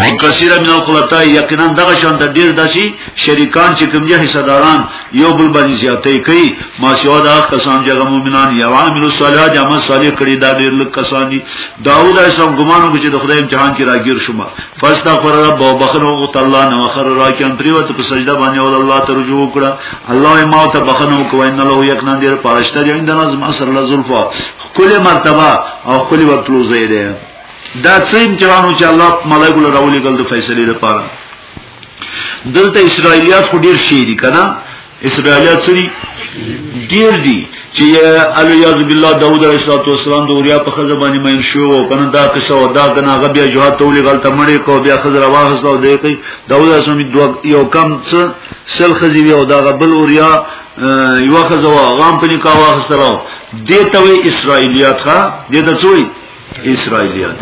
ان کثیره من القلطاء یقینا دغه شان د ډیر داسي شریکان چې کوم دي حصہ داران یو بل باندې زیاتې کوي ما سیوا دا کسان چې هغه مؤمنان یا عامل الصالحات عمل صالح کړي دا ډیر لک کسان دي داوود علیه السلام ګمانو چې د خدای امتحان کې راګیر شوما فاستغفر رب وبخنه او تعالی نو خر راکان پریوت په سجده باندې او الله ته رجوع وکړه الله ما ته بخنه کوي ان له یقینا ډیر پرشتہ دی انداز ما سره ذلفا کله مرتبه او کله ورتلو زید دا څه امتحانو چې الله ملائکه له راولي ګل د فیصله لپاره دلته اسرایلیات خو ډیر شي دي کنه اسرایلیات سری ډیر دي چې الو یاذ بالله داوود علیه السلام د اوریا په خزه باندې مین شو او کنه دا قصه او دا کنه هغه بیا جواب تولې غلطه مړې کو بیا خزه راوخص او دی کوي داوود علیه السلام دوه یو کم څه سل خزی او دا غبل اوریا یو خزه وا غام په نکاح واخسرو دې ته وی اسرایلیات ښا دې ته څوی اسرایلیات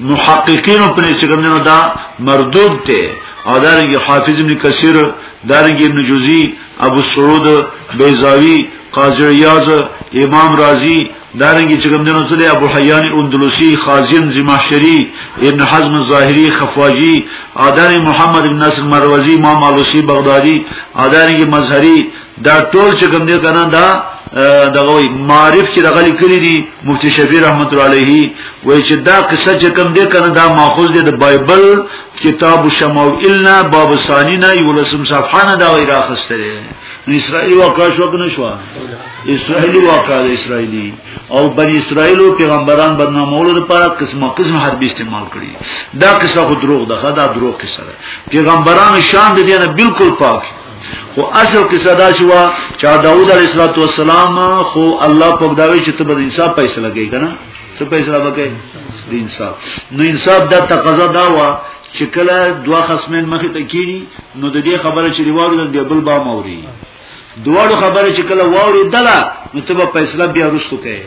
محققین په نس کوم نه دا مردود ته او دارنګ حافظ ابن کثیر دارنګ ابن جوزی ابو سعود بیزاوی قاضی ریاض امام رازی دارنګي چې کوم دنو سره ابو حیان اندلسی خازن زماشری ابن حزم الظاهری خفاجی اداري محمد بن نصر مروزی امام علوسی بغدادي ادارنګي مظهری دا ټول چې کوم دي کنه دا دغه معرف چې دغه لیکلي دي مفتی شفیع رحمت الله علیه وایي چې دا قصه چې کوم دي کنه دا ماخوذ دي د بایبل کتاب شموئلنا باب ثانینا یولسم صفحانه دا غیر اخستره اسرائیل واقع شو کنه شو اسرائیلی واقعا د اسرائیلی او بنی اسرائیل او پیغمبران برنامهولو لپاره قسمه قسم حرب استعمال کړي دا قصه خو دروغ ده دا دروغ قصه ده پیغمبران شان د دینه بالکل پاک خو اصل قصه دا شو چې داوود علیه السلام خو الله په داوی چې ته به انصاف فیصله کوي کنه څه فیصله وکړي د انصاف نو انصاف دا تقاضا دا و چې کله دوا خصمین مخې ته کینی نو د دې خبره چې ریوارو د بل با موري دواړو خبره چې کله واوري دلا نو ته په فیصله بیا رسو کوي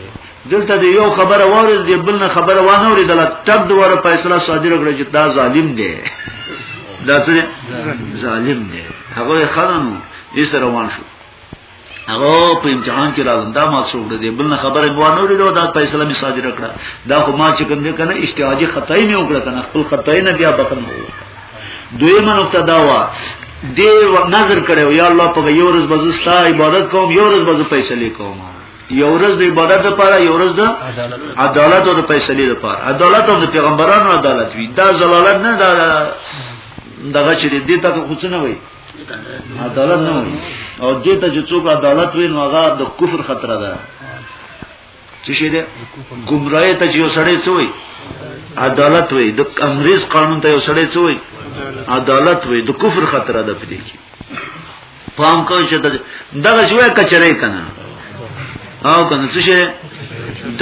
دلته د یو خبره واوري د بل نه خبره وانه اوري دلا تب دواره فیصله صادره کړی چې دا ظالم دی دا څه ظالم دی هغه خدانو یې سره روان شو هغه په امتحان کې راغلم دا ما څو وړ دي بل نه خبره مو نه وړي دا فیصله می صادره کړه دا خو ما چې کوم نه کنه اجتهادي خطای نه وکړه کنه خپل خطای نه بیا بکنه دویمه نقطه دا و دی نظر کړو یا الله په یو ورځ بزو ستا عبادت کوم یو ورځ بزو فیصله کوم یو ورځ د عبادت لپاره یو ورځ د عدالت او د فیصله لپاره عدالت او د پیغمبرانو عدالت وی دا زلالت نه دا دغه چې دې ته خو څه نه وای عدالت نه وای او دې ته چې څوک عدالت وین هغه د کفر خطر ده څه شي ده گمراهی ته یو سړی څوی عدالت وي د انګريز قانون ته یو سړی څوی عدالت وي د کفر خطر ده پدې کې پام کوئ چې دغه شوی کچره کنه او کنه څه شي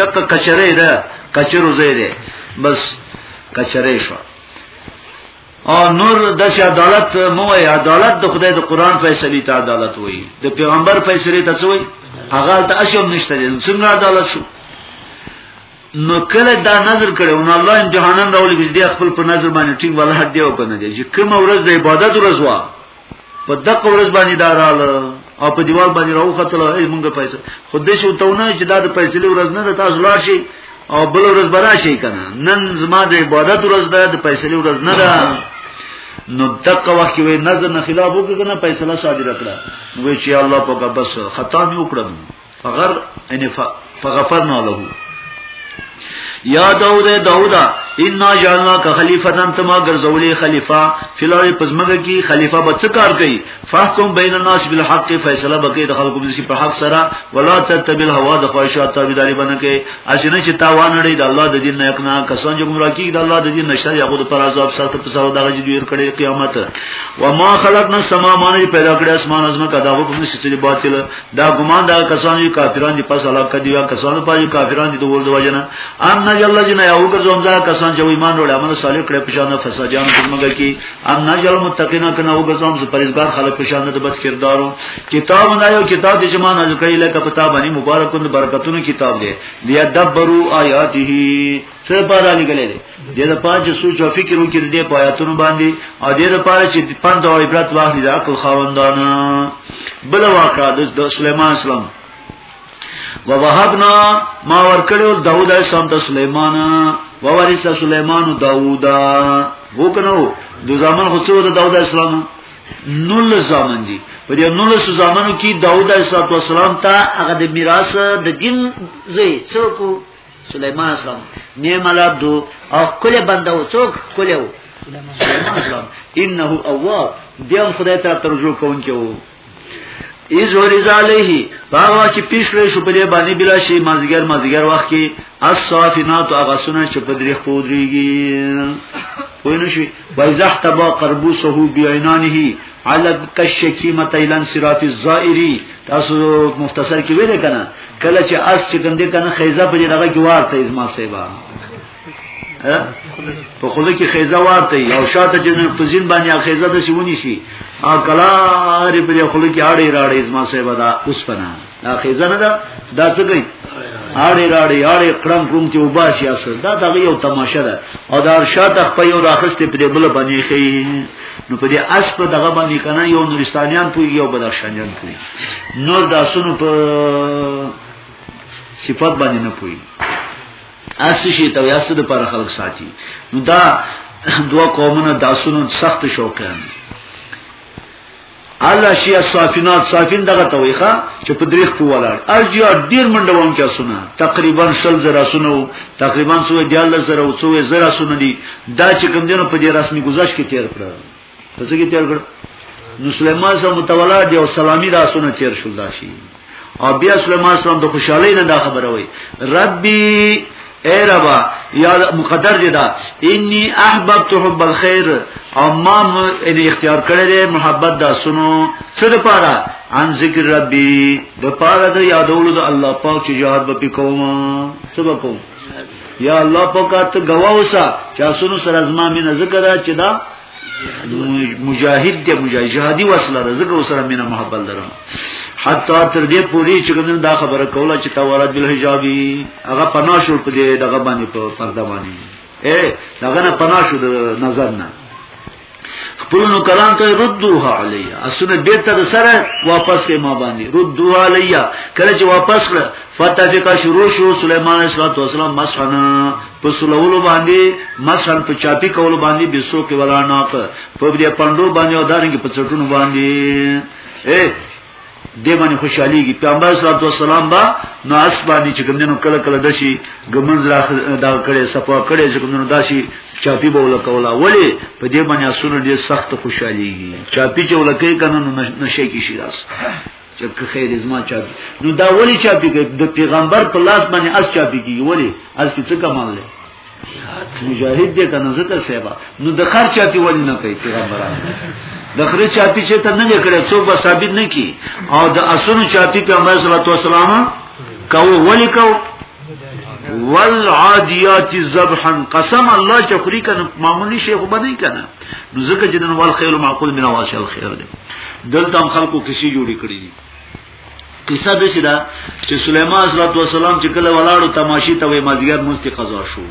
دغه کچره ده کچرو زیره بس کچره شو او نور د عدالت مو وي عدالت د خدای د قران فیصله ته عدالت وي د پیغمبر فیصله ته وي هغه ته اشم نشته څنګه عدالت شو نو کله دا نظر کړو نو الله امتحانن راولې بل دی خپل په نظر باندې ټینګ ولا حد دی او کنه دی چې کوم ورځ د عبادت ورځ وا په دغه ورځ باندې داراله او په دیوال باندې راوختل ای مونږ پیسې خو دې شو ته نه چې دا د پیسې له ورځ نه تاسو لاړ شي او بل ورځ برا شي کنه نن زما د عبادت ورځ ده د پیسې له ورځ نه ده نو دغه وخت کې نظر نه خلاف وکړ کنه پیسې لا صادره کړه نو چې الله په بس خطا مې وکړم فغر ان فغفرنا له یا داود داودا ان جعلنا کا خلیفتن تما ګرځولې خلیفہ فلاره پزمګه کی خلیفہ به څه کار کوي فاحکم بین الناس بالحق فیصله بکې د خلکو بزکی په حق سره ولا تتبع الهوا د خواهشات تابعداري باندې کې اسنه چې تاوان لري د الله د دین نه اقنا کسان چې ګمرا کی د الله د دین نشه یا خود پر عذاب سره په سره دغه جوړ کړي قیامت و ما خلقنا السما معنی پیدا کړی اسمان ازمه کا دغه په نشته باطل دا ګمان دا کسان یو کافران دي پس الله کدی یا کسانو پای کافران دي د ورد وجنه ان نه یلا جن یو ګرځوم دا کسان چې ایمان وروړي عمل صالح کړي په شان فسجان کومګه کی ان نه یلا متقین کنه او ګرځوم چې پرېزګار خلک په شان د بد کردارو کتاب نه یو کتاب د جمان نازل کړي لکه کتاب باندې مبارکون برکتونو کتاب دی بیا دبرو آیاته څه لپاره لګلې دي د دې لپاره چې سوچ او فکر وکړي د دې پایاتونو باندې او د دې لپاره چې پند او عبرت واخلي د عقل خاوندان بل واقعا د سليمان اسلام ووهبنا ما ورکړو داوود علیه السلام ته سليمان ووارث سليمان داوود وکنو د زمان خو څو د داوود علیه السلام نول زامن دي په دې نول زامنو کې داوود علیه السلام ته هغه د میراث د دین زوی څوک سليمان اسلام نعم العبد او کله بندو څوک کله و سليمان اسلام انه اواب بیا خدای ته ترجو کوونکی وو ایز ورز علیه باغا چې پیش کړی شو په دې باندې بلا شي مازیګر مازیګر وخت کې الصافینات هغه سونه چې په درې خودريږي وینو شي بایزح تبا قربوسه بیاینانه علب کشکیمه تیلن صراط الزائری تاسو مختصر کې ویل کنه کله چې اس چې کوم دې کنه خیزه په دغه کې وارته ازما سیبا په خوله کې خیزه وارته او شاته چې په زین باندې خیزه د شونی شي او کلار په خوله کې اړې راړې ازما سیبا دا اوس پنا دا خیزه نه دا دا څه کوي اړې راړې اړې کړم کوم چې وباسي اصل دا دغه یو تماشه ده او دا شاته په یو راخسته په دې بل باندې خي نو په دې اس په دغه باندې کنه یو نورستانیان پوي یو بدخشانیان پوي نور د اسونو په صفات باندې نه پوي اس شي ته یاسو د پر خلق ساتي نو دا دوه قومونه د اسونو سخت شوقیان الله شیا صافینات صافین دغه تویخه چې په دریخ په ولاړ ارجیا ډیر منډوان کې سونه تقریبا شل زرا سونه تقریبا سو دیال زرا او سو زرا سونه دي دا چې کوم دینو په دې رسمي گزارش کې تیر کړ پس کې تیر کړ نو سليمان سره متولا دی او سلامي دا سونه تیر شول داسي او بیا سليمان سلام د خوشحالۍ نه دا خبره وای ربي اے ربا یا مقدر دی دا انی احببت حب الخير او ما ان اختیار کړی دی محبت دا سنو څه د پاره ان ذکر ربی د پاره د یادولو د الله پاک چې یاد به کوم څه به کوم یا الله پاک ته گواوسا چې سنو سره زما مینه ذکر چې دا مجاهد دی مجاهد جهادي وسله ده زګو سره مینا محبت لرم حتی تر دې پوری چې کوم دا خبره کوله چې تورات بل حجابي هغه پناه شو په دې دغه باندې په پرده باندې اے دغه نه پناه شو د نظر نه خپل نو کلام ته ردوها علیا اسونه بیرته سره واپس کې ما باندې ردوها علیا کله چې واپس کړ فتح چې کا شروع شو سليمان عليه السلام مسحنا په سلوولو باندې مسحن په چاپی کولو باندې بسو کې ولا ناق په دې پندو باندې او دارنګ په چټونو باندې اے دې باندې خوشحالي کې پیغمبر صلی الله علیه وسلم با نو اس باندې چې کومنو کله کله دشي ګمنز را دا کړي صفه کړي چې کومنو داشي چاپی بوله کولا ولی په دې باندې اسونه ډېر سخت خوشحالي چاپی چې ولکې کنه نشه کې شي راس چې که خیر زما چاپی نو دا ولی چاپی کوي د پیغمبر په لاس باندې اس چاپی کیږي ولی اس کې څه کمال دی مجاهد دې کنه زه ته سیبا نو د خر چاپی ولی نه کوي پیغمبران د خر چاپی چې ته نه کړې څوک به ثابت نه کی او د اسونو چاپی پیغمبر صلی الله علیه وسلم کاو ولی کاو والعادیات ذبحا قسم الله چې خوري کنه معمولی شیخ باندې کنه نو ځکه چې نن والخيل معقول من واش الخير دي دلته هم خلکو کسی جوړی کړی دي قصه د سیدا چې سليمان صلی الله علیه وسلم چې کله ولاړو تماشي ته وې مازیګر مست قضا شو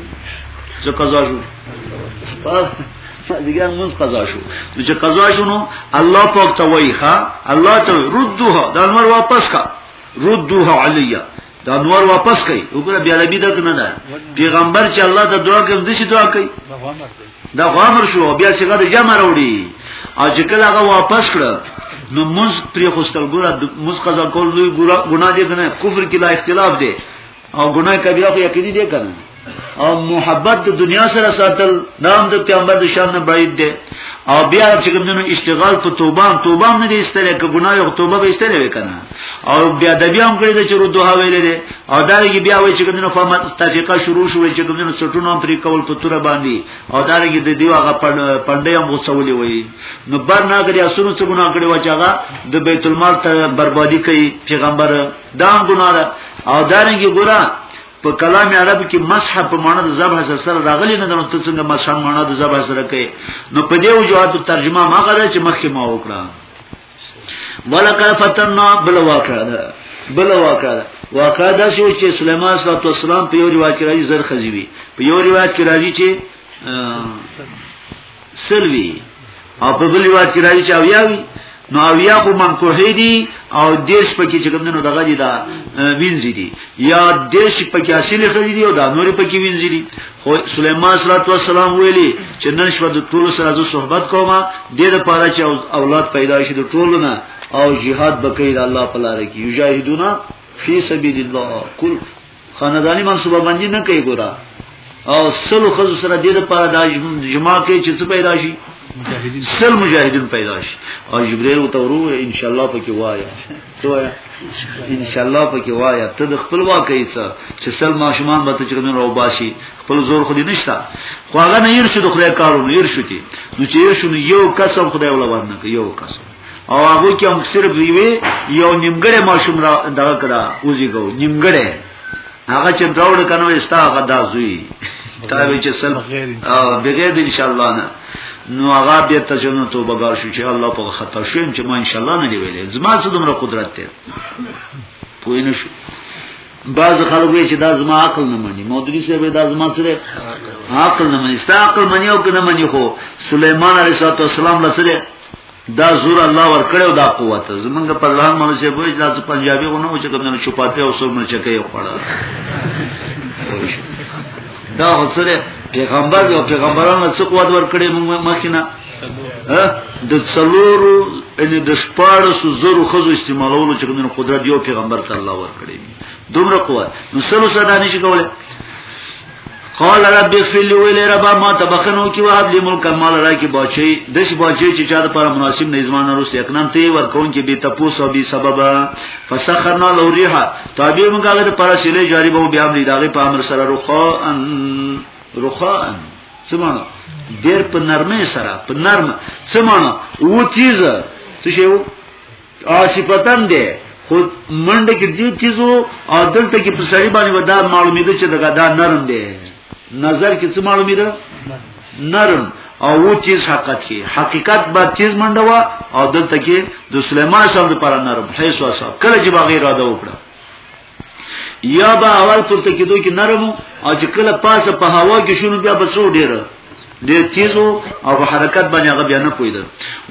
څه قضا شو دیگر موږ قضا شو چې قضا شو نو الله پاک ته وایي ها الله ته ردوها د انور واپس کا ردوها علیا دا نور واپس کوي وګوره بیا ربي دغه نه ده پیغمبر چې الله ته دعا کوي د شي دعا کوي دا غامر شو بیا چې غد جمع راوړي او چې کله هغه واپس کړ نو موږ پرې خوستل ګوره موږ قضا کول لوی ګناه دي کنه کفر کې لا اختلاف دي او ګناه کبیره خو یقیني دي کنه او محبت د دنیا سره ساتل نام د پیغمبر د شان نه بعید دی او بیا چې کومونو اشتغال په توبه توبه نه دي استره کې ګناه او توبه به استره وکنه او بیا د بیا هم کړی چې رو دوه ویلې دي او دا یې بیا وایي چې کومونو فهم تفقه شروع شوې چې کومونو سټونو هم پرې کول په تور باندې او دا یې د دیو هغه پندې هم غوسولې وایي نو بر نه کړی اسونو څه ګناه کړی و چې هغه د بیت المال ته بربادي کوي پیغمبر دا هم ګناه ده او دا یې ګورا په کلام عرب کې مسح په معنی د ذبح سره راغلی نه نو څنګه مسح معنی د ذبح سره کوي نو په دې وجوهات ترجمه ما غره چې مخکې ما وکړه ولکه فتننا بل واقع ده بل واقع ده واقع ده چې سليمان صلی الله علیه وسلم په یو روایت کې راځي زر خزیوي په یو روایت کې راځي چې سلوی او په بل روایت کې راځي چې اویاوی نو اویا خو منکوحی دي او دیش پکې چې کوم نه دغه دي دا وینځي دي یا دیش پکې اصلي خدي دي او دا نور پکې وینځي دي خو سليمان صلی الله علیه وسلم ویلي چې نن شپه د ټول سره زو صحبت کوم د دې لپاره چې اولاد پیدا شي د ټولو نه او jihad بکې د الله په لار کې یجاهدون فی سبیل الله کل خاندانی منصوبه باندې نه کوي ګورا او سلو خزو سره دې لپاره د جماع کې چې څه پیدا شي سل مجاهدین پیدا شي او جبرئیل ته ورو ان شاء الله پکې وایا ته وایا ان شاء الله پکې وایا ته د خپل واقعي څه چې سل ماشومان به ته چرمن راو باسي خپل زور خو دې نشتا خو هغه نه ير شو د خدای کارونه ير شو دي نو چې ير شو یو قسم خدای ولا باندې یو قسم او هغه کې هم صرف یوې یو نیمګړې ماشوم را دغه کړه وزي کو نیمګړې هغه چې دروړ کنو استا هغه دازوي تا وی چې سل بغیر ان شاء الله نه نو هغه بیا ته جنو توبه ګار شو چې الله په خطا شوم چې ما ان شاء الله نه دی ویلې زما څه دومره قدرت ته پوه نه شو بعض خلک وی چې دا زما عقل نه مني مودودی صاحب دا زما سره عقل نه مني ستا عقل مني او کنه مني خو سليمان عليه السلام له سره دا زور الله ورکړو دا قوت زمونږ په ځان مونږ چې بوج دا پنجابي غو نه و چې کوم نه چوپاته او سر نه چکه خوړه دا حسره پیغمبر او پیغمبرانو څخه قوت ورکړي مونږ مخینه د څلورو ان د شپارو زرو خزو استعمالولو چې کوم قدرت یو پیغمبر ته الله ورکړي دومره قوت نو سلو صدا نشي کوله قال رب اغفر لي ویل رب ما تبخنو کی وهب لي ملک مال را کی بچي د شي بچي چې چا د پر مناسب نظام روس یکنام ته ور کون کې به تپوس او به سبب فسخرنا له ريح تابع موږ هغه پر شله جاری به بیا امر داغه په امر سره رخا ان رخا ان سمانه ډیر په نرمه سره په نرمه سمانه و تیز څه شی او صفتن دی خو منډه کې دې چیزو او دلته کې په سړي باندې ودا معلومیده چې دغه دا نرم دی نظر کې څه معلومیده نرم او و چیز حقیقت کې حقیقت با چیز منډه وا او دلته کې د سليمان صاحب لپاره نرم حیث واسه کله چې باغی را ده وکړه یا به اول پورته کېدو کې نرم او چې کله پاسه په هوا کې شنو بیا به څو ډېر ډېر تیز او په حرکت باندې هغه بیا نه پویدل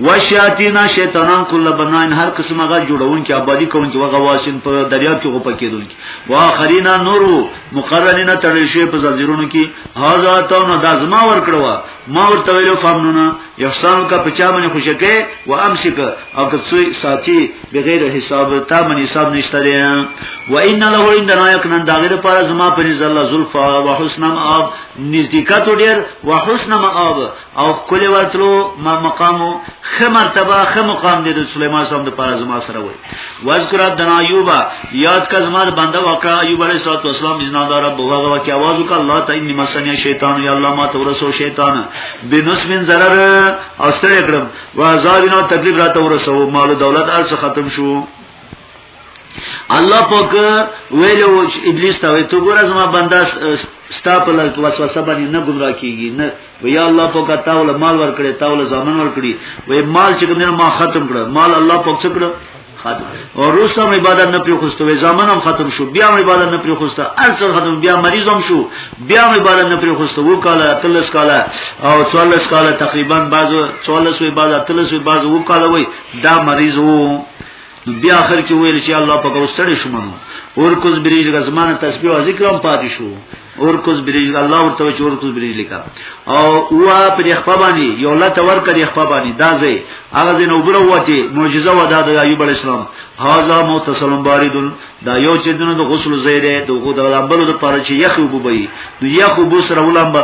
وشیاطینا شیطانان کله بناین هر قسمه غا جوړون کې آبادی کوونکې وغه واشین په دریاب کې غو پکې دونکي واخرینا نورو مقرنینا تړل شي په زنجیرونو کې هاذا تو نه دازما ور کړوا ما ورته ویلو فهمونه یحسان کا پچا باندې خوشکه و امسک او که څوی ساتي بغیر حساب تا باندې حساب نشته دی و ان له عندنا یکن دا غیر پر زما پر زل زلفا و حسن مآب نزدېکات ډیر و حسن مآب او کله ورتلو ما مقام خ مرتبه خ مقام دی د سليمان صاحب د پر زما سره وای واذکر عبدنا ایوب یاد کا زما بنده واقعا ایوب علیہ الصلوۃ والسلام اذن دار رب هغه وکي आवाज وکړه الله ته انی مسنی شیطان یا الله ما تورسو شیطان بنس من zarar او ستړي کړم وازابنا تکلیف راته ورسو مال دولت ارس ختم شو الله پاک ویلو ابلیس ته ته ګور زما بنده ستا په وسوسه باندې نه گمراه کیږي نه و یا الله پاک تاول مال ورکړي تاول ځامن ورکړي و مال چې کومه ما ختم کړ مال الله پاک څه کړ ختم او روسم عبادت نه پری خوسته و ځامن هم ختم شو بیا هم عبادت نه پری خوسته ارسل ختم بیا مریض هم شو بیا هم عبادت نه پری خوسته و کاله تلس کاله او 44 کاله تقریبا بعض 44 و بعض تلس و بعض و کاله وای دا مریض وو بیا اخر کې ویل چې الله پاک واستړې شو منو اور کوز بریج غزمانه تسبیح او ذکر هم پاتې شو اور کوز بریج الله ورته چې اور کوز بریج لیکا او هوا پر خپل باندې یو لته ور کړی خپل باندې دا ځای هغه دین وبره وته معجزه ودا د ایوب علی السلام هاذا متصلم باردون دا یو چې دنه د غسل زیره د غو د لامبلو د پاره چې یخ وبوي نو یخ وبو سره ولامبه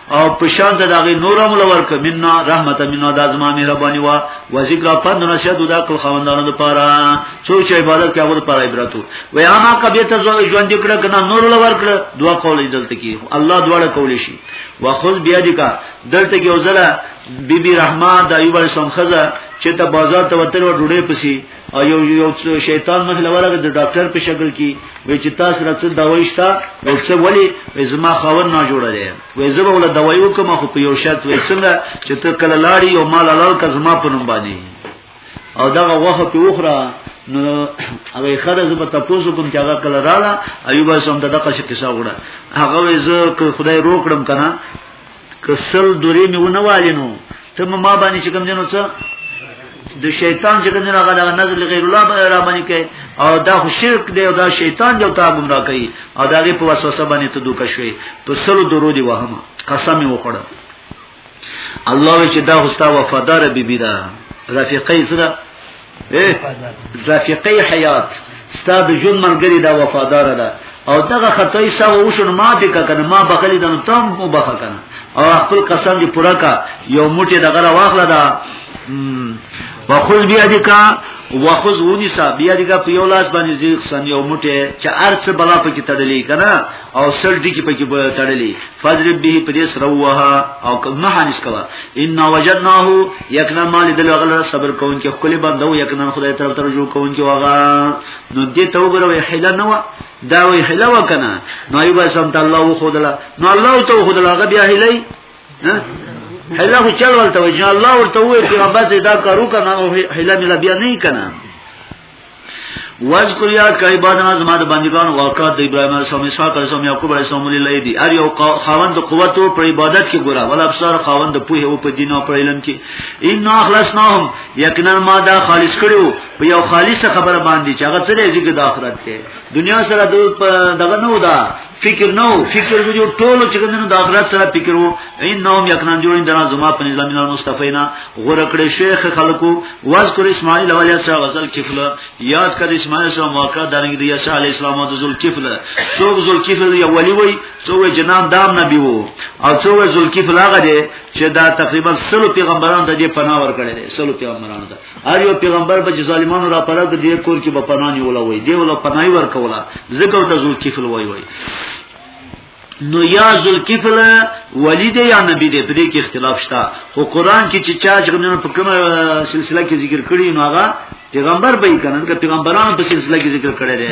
او پشان د دغه نور عمل ورک منا رحمت منا د ازما مهرباني وا و ذکر پند نشد د عقل خوندانو لپاره څو چې عبادت کوي هغه لپاره عبرت و یا ما کبه ته ژوند کړه کنه نور لور کړه دعا کول دلته کی الله دواړه کول شي واخذ بیادک دلته کې وزله بیبي رحمان د ایوب السلام خزه چې ته بازار ته وتل و ډوډۍ پسی او یو یو شیطان مخ لورغه د ډاکټر په شکل کې وای چې تاسو راڅ دوايي شته او څه ولی زما خاون نه جوړ دی وای زه به ول دوايي وکم خو په یو شرط وای څنګه چې ته کله لاړی او مال لال کا زما په نوم باندې او دغه وخت په وخره نو هغه خره زما تاسو کوم چې هغه کله رااله ایوب سم دغه څه کیسه وړه هغه زه خدای روکړم کنه که سل دورې مې ونه والي نو ته ما باندې چې کوم دینو څه د شیطان چې کوم دینو هغه د نظر غیر الله باندې را باندې کوي او دا خو شرک دی او دا شیطان دی او تا ګمرا کوي او دا غي په وسوسه باندې ته دوکه شوي په سل دورو دی وهمه قسم یې وخوړه الله چې دا هستا وفادار بیبی دا رفیقې سره رفیقی حیات ستا د ژوند ملګری دا وفادار ده او دغه خطای سا وښون ما دې کنه ما بخلی دنه تم مو بخا کنه او خپل قسم دې پورا کا یو موټي دغه واخله دا واخذ بیا دې کا واخذ ونی سا بیا دې کا په یو لاس باندې زیخ سن یو موټي چې ارڅ بلا پکې تړلې کنه او سر دې کې پکې تړلې فضرب به پدې سره وها او نه حانس کوا ان وجدناه یکنا مال دل غل صبر کون کې خپل بندو یکنا خدای طرف ته رجوع کون کې واغا نو دې ته وګوره حیله نه وا دا وی حیله وکنه نو ایو سم ته الله خدلا نو الله ته خدلا غ بیا حیله حیله خو چل ولته وجه الله ورته وی پیغمبر دې دا کارو کنه حیله مل بیا نه کنه واذکر یاد کای بادنا زما د بندگان واقعات د ابراهیم علیه السلام اسحاق علیه السلام یعقوب علیه السلام للی دی ار یو خاوند قوت او پر عبادت کې ګورا ول ابصار خاوند په هو په دین او پر علم کې ان اخلصناهم یقینا ما دا خالص کړو په یو خالص خبره باندې چې هغه څه دی چې د آخرت ته دنیا سره دغه نه ودا فکر نو فکر جو ټولو چې کنه د آخرت سره فکر وو ان نوم یقینا جوړ درا زما په نظام نه مستفینا غور کړی شیخ خلکو واذکر اسماعیل علی السلام وزل کفل یاد کړ اسماعیل سره موقع درنګ دی عیسی علی السلام او ذل کفل څوک ذل کفل یو ولی وای څوک جنان دام نبی وو او څوک ذل کفل هغه دی چې دا تقریبا سلو پیغمبران ته دې پناه ورکړي سلو پیغمبران ته هر یو پیغمبر به ظالمانو را پرد دی کور کې به پنانی ولا وای دی ولا پنای ور کولا زګو ته زول کیفل وای وای نو یا ذوالکفل ولی دی یا نبی دی په دې کې اختلاف شته خو قران کې چې چا څنګه په کومه سلسله کې ذکر کړی نو هغه پیغمبر به یې کنه که پیغمبرانو په سلسله کې ذکر کړی دی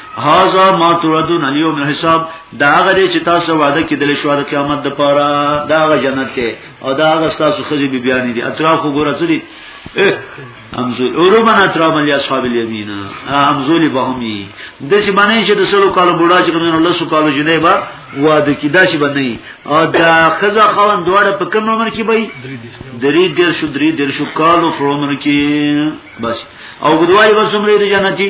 هاذا ما تردون اليوم الحساب دا غری چې تاسو وعده کړل شو د قیامت د پاره دا غ جنت ته او دا غ تاسو خزي بي بیان دي اطراف وګوره څه دي امزول اوربن اطراف ملي اصحاب اليمين امزول بهمي د چې باندې چې د سلو کالو بوډا چې کوم الله سو کالو جنې با واده کې دا چې باندې او دا خزه خوان دواړه په کوم عمر کې وي درې ډیر شو درې ډیر شو کالو په عمر کې بس او غدوای وسمري د جنتي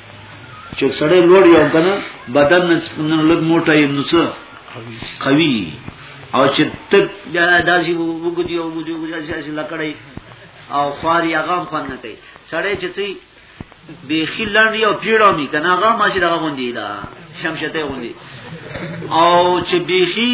چې سړی لوړ یو کنه بدن نه لږ موټه یې نو څه قوي او چې تک داسې وګدي او وګدي چې لکړی او خواري هغه خوان نه کوي سړی چې څه به خلند یو پیړو می کنه هغه ماشي دغه غوندي دا شمشته غوندي او چې بیخي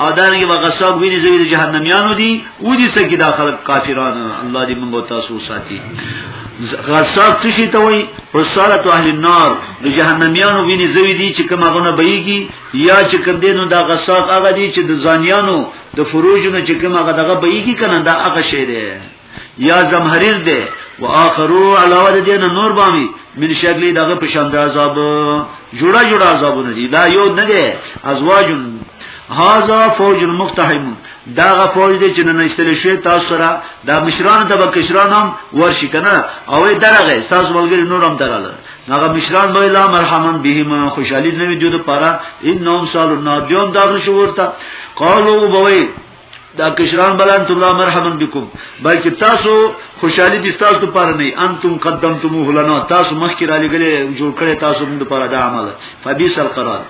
او دا رنګه بغصاب ویني زوی د جهنميانو دي و دي څخه دا خلک کافران الله دې موږ تاسو ساتي غصاب څه شي ته وای او سارت اهل النار د جهنميانو ویني زوی دي چې کومه غونه بېږي یا چې کوم دینو دا غصاب هغه دي چې د ځانيانو د فروجونو چې کومه غدغه بېږي کنه دا هغه شی دی یا زمهریر دی و اخرو علاوه د دین نور بامی من شکلی دغه پشان د عذاب جوړه جوړه عذابونه دي دا یو نه دی ازواج هاذا فوج المقتحم داغه فوج دی چې نن استل شوی تاسو سره دا مشران د بکشران هم ورشي کنه او درغه ساز ولګری نور هم دراله هغه مشران به لا مرحمن بهم خوشالي نه وي دوی لپاره انهم سالو نادیوم داغه شو ورته قالو بوي دا کشران بلان تم لا مرحبا بكم بلکې تاسو خوشحالي دي تاسو لپاره نه انتم قدمتموه لنا تاسو مخکې را لګلې جوړ کړي تاسو موږ لپاره دا عمل فبئس القرار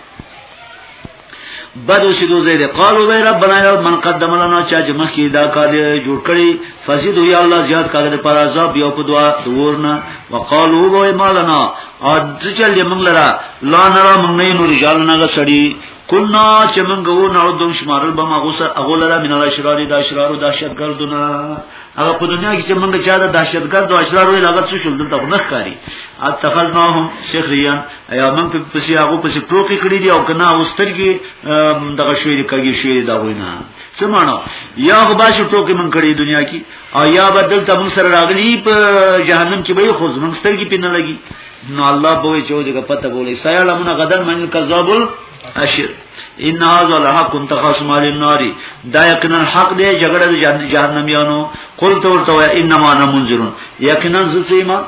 بدو شدو زید قالو وی ربنا یا من قدم لنا چا چې مخکې دا کار جوړ کړي فزيد یا الله زیات کړي د پر عذاب یو په دعا ورنه وقالو وی مالنا او ځل دې موږ لرا لا نرا موږ نه نور رجال نه سړي کنا چې موږ وو نو دوم شمارل به ما غوسه هغه لره من الاشرار د اشرار د دهشتګردونه هغه په دنیا کې چې موږ چا د دهشتګرد او اشرار ویل هغه څه شول دلته نه ښکاری اتخذناهم سخريا ایا موږ په پسې هغه پسې ټوکی کړی دی او کنا اوسترګي دغه شوی دی کږي شوی دی دا وینا څه معنی یا هغه باش ټوکی موږ کړی دنیا کې او یا بدل ته موږ سره راغلی په جهنم کې به خو موږ سترګي پینې لګي نو الله به وی چې دغه پته بولې سيعلمون غدن من کذاب الاشر ان هذا الحق تخاصم على النار دا یقینا حق دی جګړه د جهنميانو قل تو ورته انما انا منذرون یقینا زسیما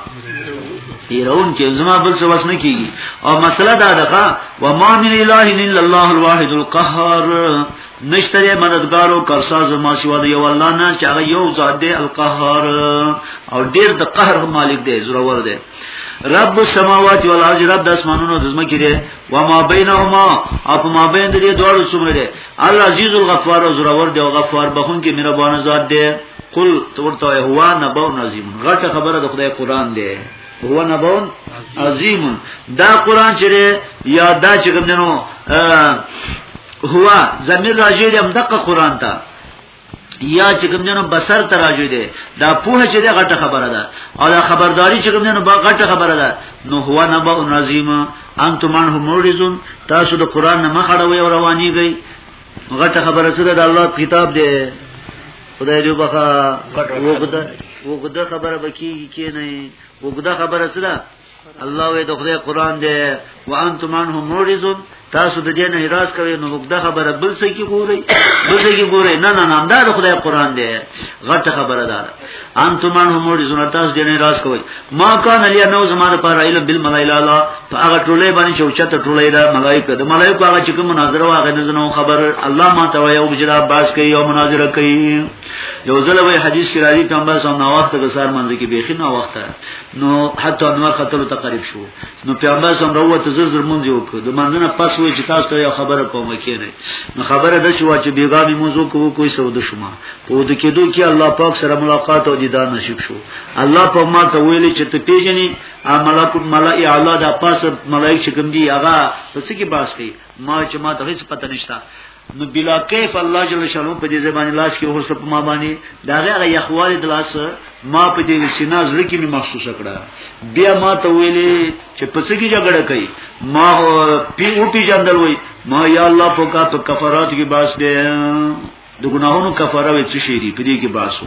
تیرون کې زما بل څه وسنه کیږي او مسله دا ده و ما من اله الا الله الواحد القهار نشتره مددگارو کرسا زما سوا دی والله نه چې هغه یو ذات دی القهار او ډیر د قهر مالک دی زورور دی رب السماوات والارض رب د اسمانونو د زمکې دی و ما بینهما او په ما بین د دې دوړو څومره دی العزیز الغفار او زورور دی او غفار بخون کې مهربان ذات دی قل تورته هو نبو نظیم غټه خبره د خدای قران دی هو نبو عظیم دا قران چې یا دا چې کوم نو هو زمير راځي د دقه قران ته یا چې کوم جنو بصر تراجو دی دا پوهه چې دا غټه خبره ده او دا خبرداري چې کوم جنو با غټه خبره ده نو هو نبا نظیم انتم منه مورزون تاسو د قران نه مخړوي او رواني گئی غټه خبره څه ده د الله کتاب دی خدای دې بخا وګدا وګدا خبره بکی کې نه وګدا خبره څه ده الله وې د خدای قران دی وانتم عنه مورزون تاسو د دې نه هراس کوي نو موږ دا خبره بل څه کې ګوري بل څه کې ګوري نه نه نه دا د خدای قران دی غټه خبره ده انتم من هم رزون تاسو دې نه هراس کوي ما کان علی نو زما د پاره علم بل ملائکه الله هغه ټوله باندې چې اوچت ټوله دا ملائکه د ملائکه هغه چې کوم مناظره واغې نه خبر الله ما ته وایو چې دا باس کوي او مناظره کوي یو ځل وی حدیث کې راځي پیغمبر صلی الله علیه وخت د سار منځ کې بیخي نو وخت نو حتی نو خطر ته قریب شو نو پیغمبر صلی الله علیه وسلم زر زر مونږ یو کو د منځنه پس وی چې تاسو ته خبره کوم کې نه نو خبره د شو چې بیګامي موضوع کو کوی سود شما په د کېدو کې الله پاک سره ملاقات او دیدار نصیب شو الله په ما ته ویل چې ته پیژنې ملائکه ملائکه اعلی د پاسه ملائکه کوم دی هغه څه کې باس کوي ما چې ما ته هیڅ پته نشته نو بلا کیف الله جل شانو په دې زبانی لاس کې هو سپ ما باندې دا هغه یخواله د لاس ما په دې سینا زړه کې می محسوس کړه بیا ما ته ویلې چې په څه کې جګړه کوي ما پی او پی جندل وای ما یا الله په کا په کفارات کې باس دې د ګناهونو کفاره وې څه شي دې په دې کې باسو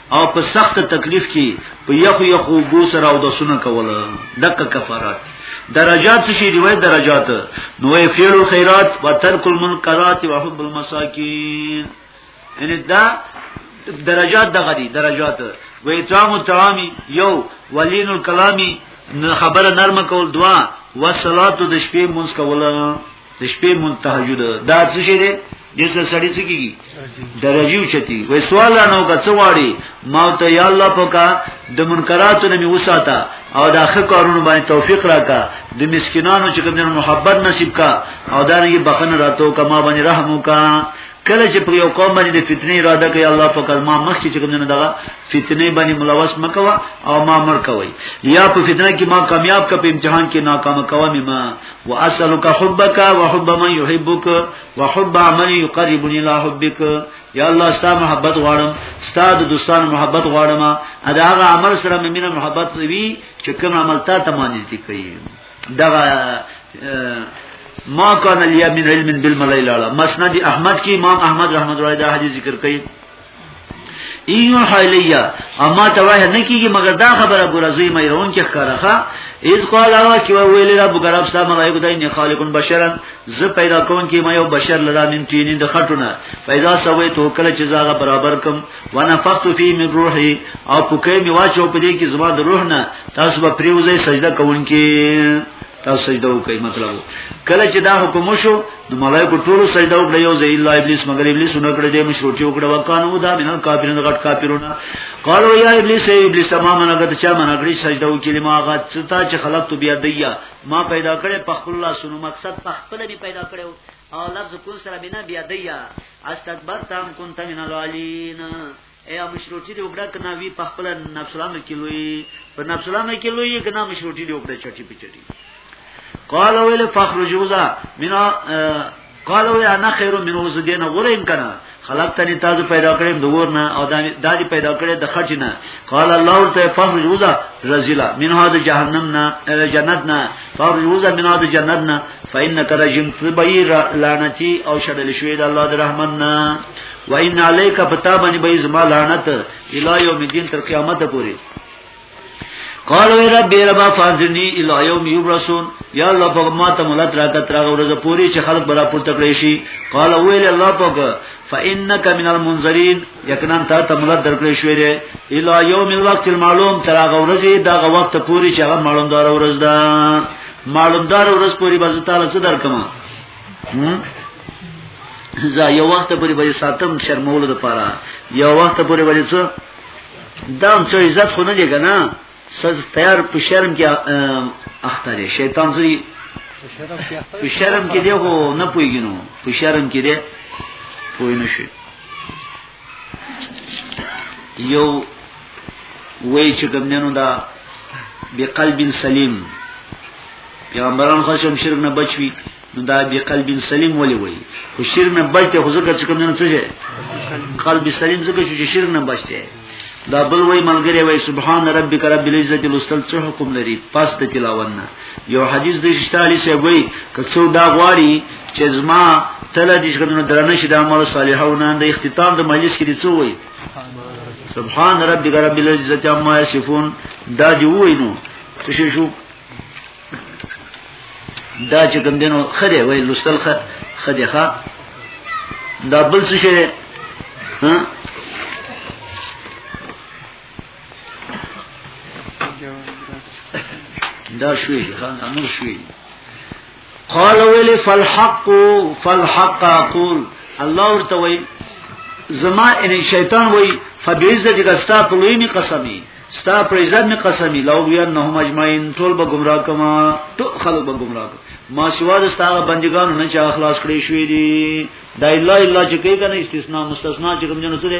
او په سخت تکلیف کې په یخو یخو بو سره او د سونه کوله دغه کفارات درجات شي روایت درجات نو فعل الخيرات وترك المنكرات وحب المساكين یعنی دا درجات دغه دي درجات و اطعام الطعام یو ولین الكلام خبره نرم کول دوا و صلات د شپې مونږ کوله د شپې مونږ تهجد دا څه شي دې سره سړی څه کیږي درجه اوچتي وای سوال نه وکړ څه واړي ما ته یا الله پکا د منکراتو نه می وساته او د اخر کارونو باندې توفیق راکا د مسکینانو چې کوم محبت نصیب کا او دا نه بخنه راتو کما باندې رحم وکا کله چې په یو قوم باندې د فتنې اراده کوي الله په کلمه مخ چې کوم نه دغه فتنې باندې ملوث مکوا او ما مر کوي یا په فتنه کې ما کامیاب کا په امتحان کې ناکام کوي ما واسلک حبک وحب من يحبک وحب عمل يقربني الى حبك یا الله ستا محبت غواړم ستا د دوستان محبت غواړم ادا هغه عمل سره مې مینه محبت وی چې کوم عمل تا ته مانځ دي کوي دا ما کان لیا من علم بالملائ الاعلى مسند احمد کی امام احمد رحمت الله علیه حدیث ذکر کړي ایو حالیا اما ته وه نه کیږي مګر دا خبره ګوره زوی مې رون کې ښکارخه اذ قال هغه چې ویل رب ګرب ستا ملائکه دای نه خالقون بشرن ز پیدا کون کې ما یو بشر لدا من تینې د خټونه پیدا سوې تو کله چې زاغه برابر کم ونفخت فی من روحي او پکې می واچو پدې کې زما د روح نه تاسو به پریوزې سجده کوونکې تاسو سجده وکړئ مطلب کله چې دا حکم شو نو ملائکه ټول سجده وکړه یو ځای الا ابلیس مگر ابلیس نه کړی دی مشروطي وکړه وکانو دا من کافرون غټ کافرونه قالو یا ابلیس ای ابلیس ما منګه ته چا منګړي سجده وکړي ما غا ستا چې خلقت بیا دیا ما پیدا کړې په خپل الله سونو مقصد په خپل دی پیدا کړو او لفظ کون سره بنا بیا دیا استکبرتم کنت من العالین ایا مشروطی دی وګړه کنا وی په خپل نفس الامر کې لوی په نفس الامر کې لوی کنا مشروطی دی وګړه چټي په چټي قال ویل فخرجوزا منا قال وی انا خیر من وزدین غورم کنا خلقتنی تاسو پیدا کړم دور نه او دادی پیدا کړې د خرج نه قال الله تعالی فخرجوزا رزلا من هذا جهنم نه جنت نه فخرجوزا من هذا جنت نه فإنك رجم تبیر لعنتی او شړل شوی د الله د رحمت نه و ان علیک پتا باندې به زما لعنت الی یوم الدین تر قیامت پورې قال وی رب رب فانزنی الی یوم یبرسون یا الله په ما ته مولات راکړه تر هغه ورځې پورې چې خلک برا پورته کړی شي قال ویل الله پاک فانک من المنذرین یقینا تا ته مولات درکړی شوې ده الی یوم الوقت المعلوم تر هغه ورځې دا هغه وخت پورې چې هغه معلومدار ورځ ده معلومدار ورځ پورې به تعالی څه درکمه زه یو وخت پورې به ساتم شرمولو لپاره یو وخت پورې به څه دام څو عزت خو نه دی کنه سز تیار په شرم کې اخته دی شیطان زری په شرم کې دی خو نه پویګینو په شرم کې دی پوی نه شي یو وای چې کومنو دا بقلب سلیم پیغمبران خو شم شرک نه بچوي نو دا بی قلب سلیم ولی وی خو شرک نه بچته خو ذکر چې کوم نه څه شي قلب سلیم ذکر چې شرک نه بچته دا بل وی ملګری وی سبحان ربک رب العزت الاستل څه حکم لري پس د تلاوت نه یو حدیث د شتالی سی وی که څو دا غواړي چې زما تل دې شګنو درنه شي د عمل صالحونه د اختتام د مجلس کې څو وی سبحان ربک رب العزت عما یصفون دا دی وینو څه شو دا چې کوم دینو خره وی لستل خ خدي خ دا بل څه شي ها دا شوی خان امر شوی قال ویل فالحق فالحق اقول الله ورته وی زما ان شیطان وی فبعزت دستا په لوی می قسمی ستا پر عزت می قسمی لو بیا نه مجمعین ټول به گمراه کما ټول خلک به گمراه کما ما سوا د ستا بندگانو نه چا اخلاص کړی شوی دی دا الا الا چې کوي کنه استثناء مستثنا چې کوم جنو سره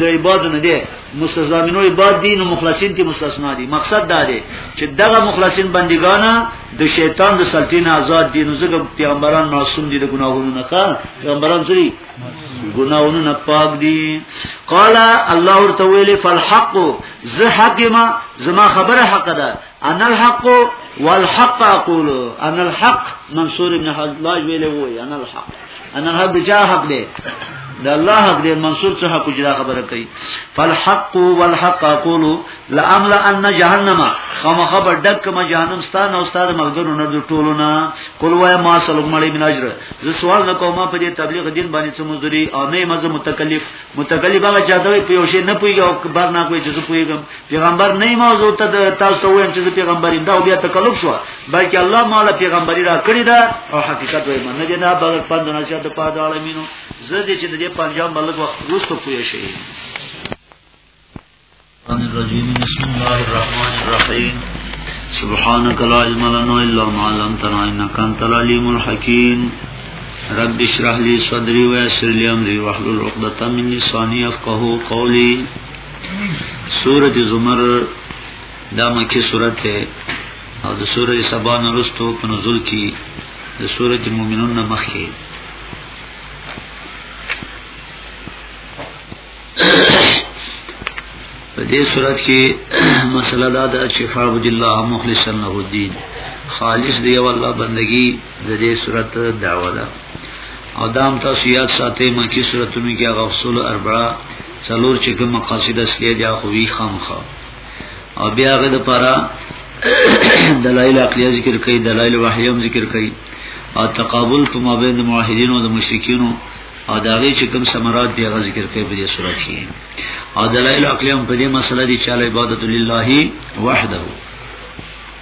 د عباد نه دي مستثنا منو عباد دي نو مخلصین تی مستثنا دي مقصد دا دی چې دغه مخلصین بندګانا د شیطان د سلطین آزاد دي نو ځکه پیغمبران معصوم دي د ګناهونو نه ښه پیغمبران سری ګناهونو نه پاک دي قال الله ورته ویل فالحق ز حکما زما خبره حق ده انا الحق والحق اقول انا الحق منصور ابن حجاج ویله وای انا الحق انا الحق جا حق دی د الله حق دی منصور څه حق جدا خبره کوي فالحق والحق اقول لاملا ان جهنم خامخ به ډک ما جهنم ستانه او استاد ملګرو نه د ټولو نه قل وای ما سلام مړی من اجر زه سوال نه کوم په دې تبلیغ دین باندې څه مزدوري او نه مزه متکلف متکلف هغه چاته په یو شی نه پويږي او خبر نه کوي چې زه پويږم پیغمبر نه ما زو ته تاسو ته وایم چې پیغمبر دا بیا تکلف شو بلکې الله مال پیغمبري را کړی دا او حقیقت وایم نه دی نه بغیر پند نه شه د پاد عالمینو زه دې چې د دې پنجاب ملک وخت وروسته پوه شي الرحمن الرحیم بسم الله الرحمن الرحیم سبحانك لا علم لنا الا ما علمتنا انك انت العليم الحكيم رب اشرح لي صدري ويسر لي امري واحلل عقدة من لساني يفقهوا قولي سورت زمر دا مکی سورت ہے او د سورت سبا نرستو په نزول کی د سورت مومنون نمخ کی په دې سورت کې مسله دا ده چې فعبد الله مخلصا له الدين خالص دی او الله بندگی د دې سورت دعوه ده او دام تاسو یاد ساتئ مکی سورتونو کې غفصل اربعه څلور چې کوم مقاصد اصلي دي خو وی خامخا او بیا غو د پاره دلایل عقلیه ذکر کوي دلایل وحیه هم ذکر کوي او تقابل په مابین د موحدین او د مشرکین او دا غي چې کوم سمرات دی غو ذکر کوي په دې صورت کې او دلایل عقلیه هم په دې مسله دي چې عبادت لله وحده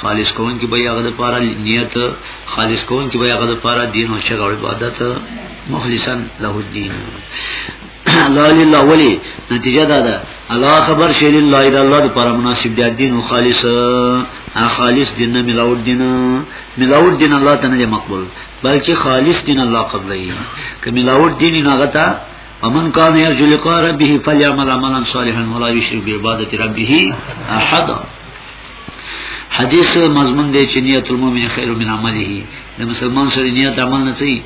خالص کون کې به هغه د پاره نیت خالص کون کې به هغه د پاره دین او شرع عبادت مخلصا له الدين الله لله ولی نتیجه دا ده الله خبر شې لله الا الله د پاره مناسب دی دین او خالص ا خالص دین نه ملاو دین ملاو دین الله ته نه مقبول بلکې خالص دین الله قبلې که ملاو دین نه غتا ومن كان يرجو لقاء ربه فليعمل عملا صالحا ولا يشرك بعبادة ربه أحدا حدیث مضمون دی چې نیت المؤمن خیر من عمله د مسلمان سره نیت عمل نه صحیح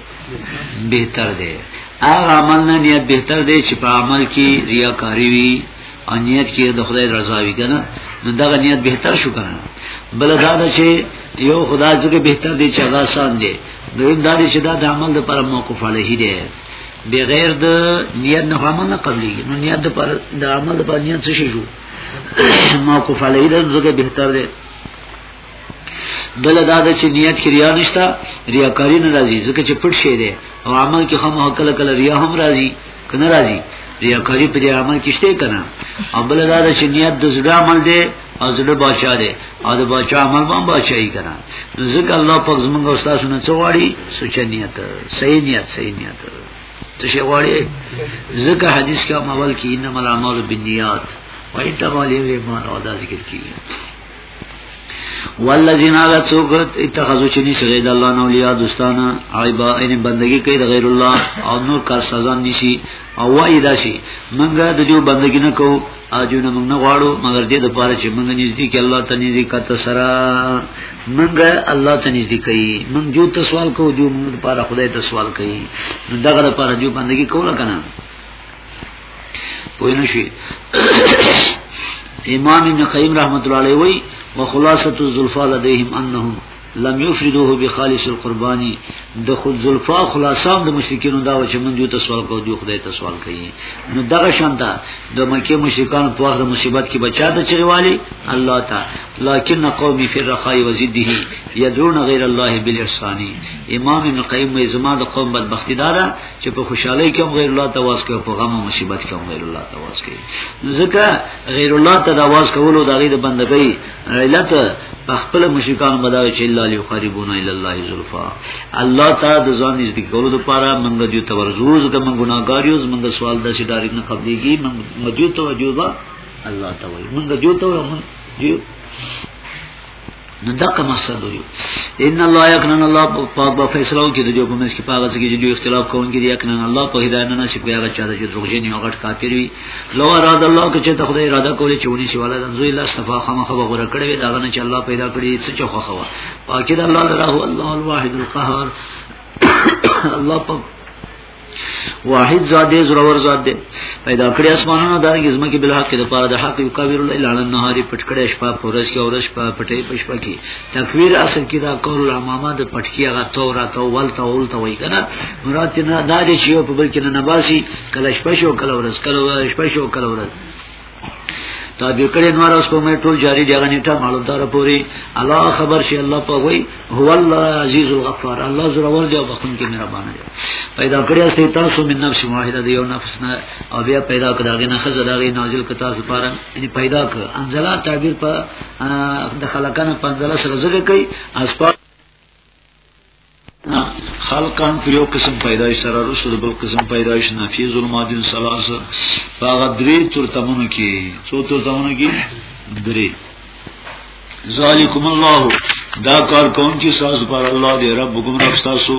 بهتر دی هغه عمل نه نیت بهتر دی چې په عمل کې ریاکاری وي او نیت کې د خدای رضا وي کنه نو دا نیت بهتر شو کنه بل دا ده چې یو خدا څخه بهتر دی چې هغه سان دی نو دا دی چې دا د عمل لپاره موقوف علیه دی بغیر د نیت نه هم نه قبلي نو نیت د پر د عمل په نیت څه شي موقف علی دا زګه بهتر دی بل دا چې نیت کې ریا نشتا ریاکاری نه راځي ځکه چې پټ شي دی او عمل کې هم هکل کله ریا هم راځي کنه راځي ریاکاری په دې عمل کې شته کنه او بل دا چې نیت د زړه عمل دی او زړه بچا دی او د بچا عمل باندې بچای کنه ځکه الله پاک زموږ استاد سونه څواري سوچ نیت صحیح نیت صحیح نیت څه شي غواړي ځکه حدیث کې اول کې انما الاعمال بالنیات و انما الايمان او دا ذکر کیږي والذین علی سوقت اتخذوا چنی سره د الله نو لیا دوستانه عیبا ان بندگی کوي د غیر الله او نور کار سزا نشي او وای دا شي منګه د دې بندگی نه کوو اجونه موږ نه غواړو مګر دې د پاره چې موږ نږدې کې الله ته نږدې کته سره موږ الله ته نږدې کوي موږ جو ته سوال کوو جو موږ لپاره خدای ته سوال کوي نو دغه لپاره جو بندگی کوله کنه پوه نه شي امام ابن قیم رحمت الله علیه وی وخلاصه الزلفا لديهم انهم لم یفردوه بخالص القربانی د خود ذلفا خلاصام د مشرکین دا و چې من جو تسوال کو جو خدای تسوال کوي نو دغه شانته د مکه مشرکان په وخت مصیبت کې بچا د چریوالي الله تا لکن قوم فی الرخای و زده یدعون غیر الله بالاحسان امام ابن قیم زما د قوم بدبختی دارا چې په خوشحالي کې غیر الله تواس کوي په غم او مصیبت کې غیر الله تواس کوي ځکه غیر الله ته د आवाज کولو د غیر بندګۍ علت خپل مشرکان مدار چې الله ليقربون الى الله زلفا الله تعالی د ځان نږدې کولو لپاره موږ دې تورزوز کوم ګناګاریو موږ سوال د شي ډایرک نه قبليږي موږ دې توجه با الله تعالی موږ دې ته موږ دې دغه مقصد دی ان الله یکنن الله په په فیصلو کې د دې په منځ کې پاغه چې دوی اختلاف کوونکي دي یکنن الله په هدايت نه شي پیغه چا چې دروغجن یو غټ کافر وي لو اراد الله که چې ته خدای اراده کولی چې ونی شي ولادت زوی الله صفا خامه خو غره کړی دا غنه چې الله پیدا کړی څه چې خو خو پاکي د الله لره هو الله الواحد القهار الله په واحد ذات دې زرور ذات دې پیدا کړی اسمانونو دار کې زمکه بل حق د پاره د حق یو کبیر الاله نهاري پټکړې شپه پورس کې اورش په پټې پښپا کې تکویر اصل کې دا قول الامامه د پټکی هغه تورات او ولته او ولته وای کنه مراد نه دا دې چې په بل کې نه نباسي کله شپه شو کله ورځ کله شپه شو کله ورځ تا به کړي نور اوس په مې ټول جاری دی غني ته معلومدار پوری الله خبر شي الله په وای هو الله عزیز الغفار الله زړه ور دی او بخون کې مهربان دی پیدا کړی سي تاسو من نفس واحده دی یو نفس نه او بیا پیدا کړه داګه نه خزه داګه نازل کتا سپاره یعنی پیدا کړ انزلا تعبیر په د خلقانه پنځله سره زګه کوي اسپار خلقان پر یو قسم پیدایش سره رسول بل قسم پیدایش نه فی ظلمات سلاس فغدری تر تمنو کی څو تر تمنو کی درې ذالکم الله دا کار کوم چې ساز پر الله دی رب کوم رب تاسو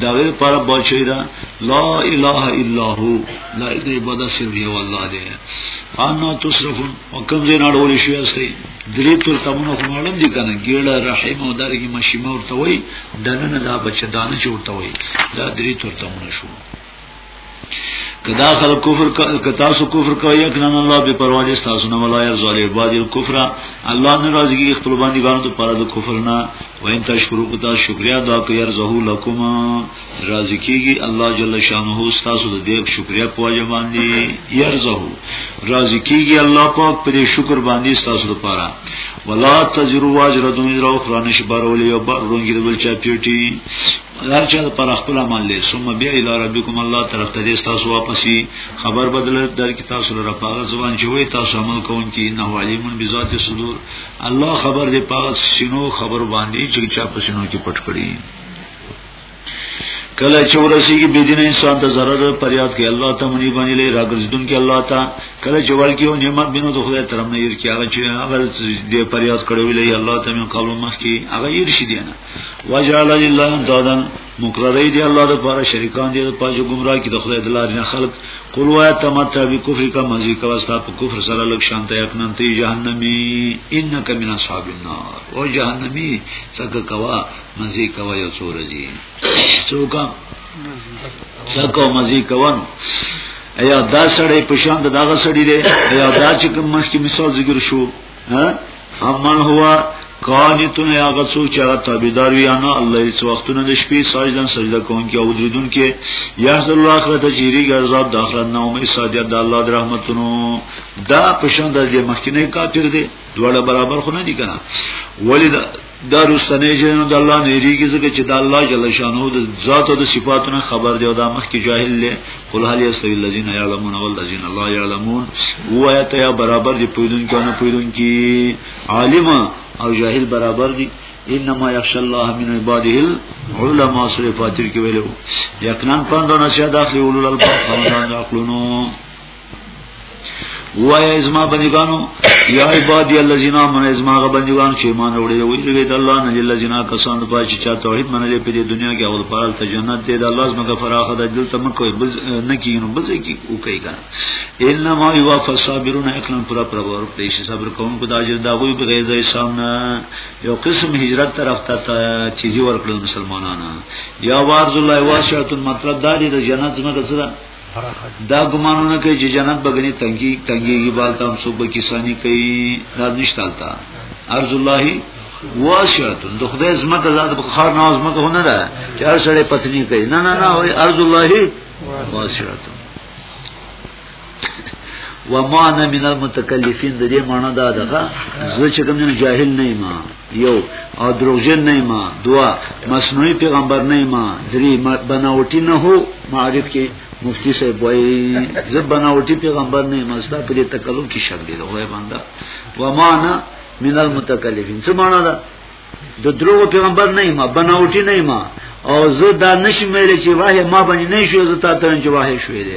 دا وی پر بچی دا لا اله الا هو لا دې بد سر دی والله دی انا تصرفون وکم دې نړول شي استه درې تر تمنو خو معلوم دي کنه ګیړه رحم او درګي مشیمه ورته وای دنه دا بچ دانه چورته وای دا درې تر تمنو شو کدا خل کفر کتا سو کفر کو یقینا الله به پروا دي تاسو نه ولا ير زال عباد الكفر الله نه راضي کی خپل باندې ګانو ته پر د کفر نه وین تشکرو کتا شکریا دا کو ير زهو لکم راضي کیږي الله جل شانه تاسو د دې شکریا پوجا باندې ير زهو راضي کیږي الله پاک پر شکر باندې تاسو لپاره ولا تزرو واجرتون اجر اخرى نشبرول یو بر رونګي دل چا پیټي هر چا پر خپل عمل له ثم بیا الی ربکم الله طرف ته دې تاسو واپسی خبر بدل در کی تاسو لپاره پاغه زبان چې وې تاسو عمل کوون کی نه علیم بذات صدور الله خبر دې پاس شنو خبر باندې چې چا پسینو کې پټ کړی کله چې ورسیږي بيدینه انسان ته ضرر پریاد کوي الله ته منی باندې لري راګرځدون کې الله ته کله چې ورکی او نعمت بینو د خدای ترم نه ير کې هغه چې هغه دې پریاد کړو ویلې الله ته من قبل مخکي هغه ير شي دینه وجعل لله دادن مقرری دی الله د پاره شریکان دی د پاجو گمراه کی د خدای د لارې نه خلق قل وا تمتع بکفر کا مزی کا واسطه په کفر سره لک شانت یقینا تی جهنمی انک من اصحاب النار او جهنمی څنګه کوا مزی کوا یو څور دی څوک څنګه مزی کوان ایا دا سړی پشان دغه سړی دی ایا دا چې کوم مشکې مثال ذکر شو امن هوا قانتون یا غڅو چې هغه تابعدار وي انا الله هیڅ وختونه د شپې ساجدن سجده کوونکي او درودون کې یحذر الاخرت چیرې غرضاب د اخرت نه امید ساجد د الله د رحمتونو دا پښند د مخکینه کافر دی دواړه برابر خو نه دي کنه ولید دا رسنه جنو د الله نه ریږي ځکه چې د الله جل شانو د ذات او د صفاتونو خبر دی او دا مخکې جاهل له قل هل یستوی الذین یعلمون والذین لا یعلمون وایا ته برابر دی پویدون کې نه پویدون کې عالم او جاهل برابر دی انما یخش الله من عباده العلماء سره فاتیر کې ویلو یقینا پاندونه چې داخلي اولو الالباب خواندان عقلونو وای ازما بندگانو یا عبادی الذین آمنوا ازما غ بندگان چې ایمان وروړي وي دې د الله نه الذین کسان د پای چې چا توحید منلې په دې دنیا کې اول پرال ته جنت دې د الله زما فراخه د دل تم کوي بز نه کینو بز کی او کوي کنه انما یوا فصابرون اکلم پر پر ور پیش صبر کوم کو د اجر دا وي بغیر ځای سامنا یو قسم هجرت طرف ته چیزی ورکړل مسلمانانو یا وارز الله واسعه مطلب دا دې د جنت زما د سره دا ګمانونه کوي چې جنت به غني تنګي تنګيږي بالته هم څوک به کیسانی کوي دا نشتالتا ارز الله واشعت د خدای عظمت آزاد په خار نه عظمت هونه ده چې هر سړی پتنی کوي نه نه نه وای ارز الله واشعت وما انا من المتکلفین د دې معنی دا ده زه چې کوم جاهل نه یم یو او دروغجن نه ما دوا مصنوعي پیغمبر نه ما درې بناوټي نه هو معرف کې مفتی صاحب وای زه بناوټي پیغمبر نه ما ستا په دې تکلم کې شک دی وای باندې و معنا من المتکلفین څه معنا ده د دروغ پیغمبر نه ما بناوټي نه ما او زه دا نشم ویل چې واه ما باندې نه شو زه تا ته چې واه شوې دی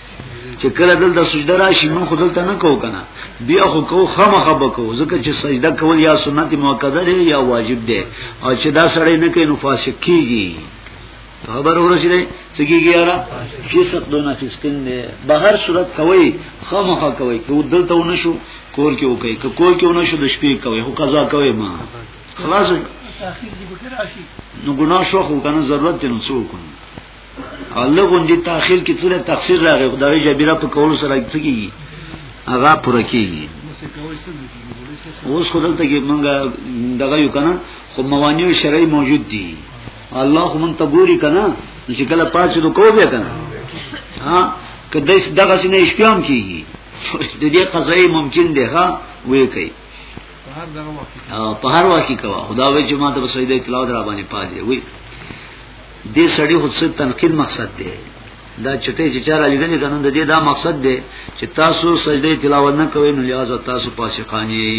چې کله دلته سجده راشي موږ خو دلته نه کوو کنه بیا خو کو خامخا بکو ځکه چې سجده کول یا سنت مؤکده دی یا واجب دی او چې دا سړی نه کوي نو فاسق کیږي خبر ورسېده چې کیږي یارا فسق دونه فسقین دی بهر صورت کوي خامخا کوي کو دلته ونه شو کور کې وکي که کور کې ونه شو د شپې کوي هو قضا کوي ما خلاص نو ګناه شو خو کنه ضرورت دی نو څوک الله غوندي تاخير کې څه تفسیر راغی خدای جبیره په کول سره څه کیږي هغه پوره کیږي اوس خدای ته کې مونږه دغه یو کنه خو موانع شرعي موجود دي الله خو مونږ ته ګوري کنه چې کله پاتې نو کو بیا کنه ها کله دغه سینې شپم کیږي د دې قضایي ممکن دی ها وې کوي په هر وخت کې کوا خدا وې چې ما ته په سیده اطلاع را باندې پاتې وي دې سړی خو څه تنقید مقصد دی دا چټې چې چاره لیدلې کنه د دې دا مقصد دی چې تاسو سجده تلاوت نه کوئ نو لہذا تاسو فاسقان یې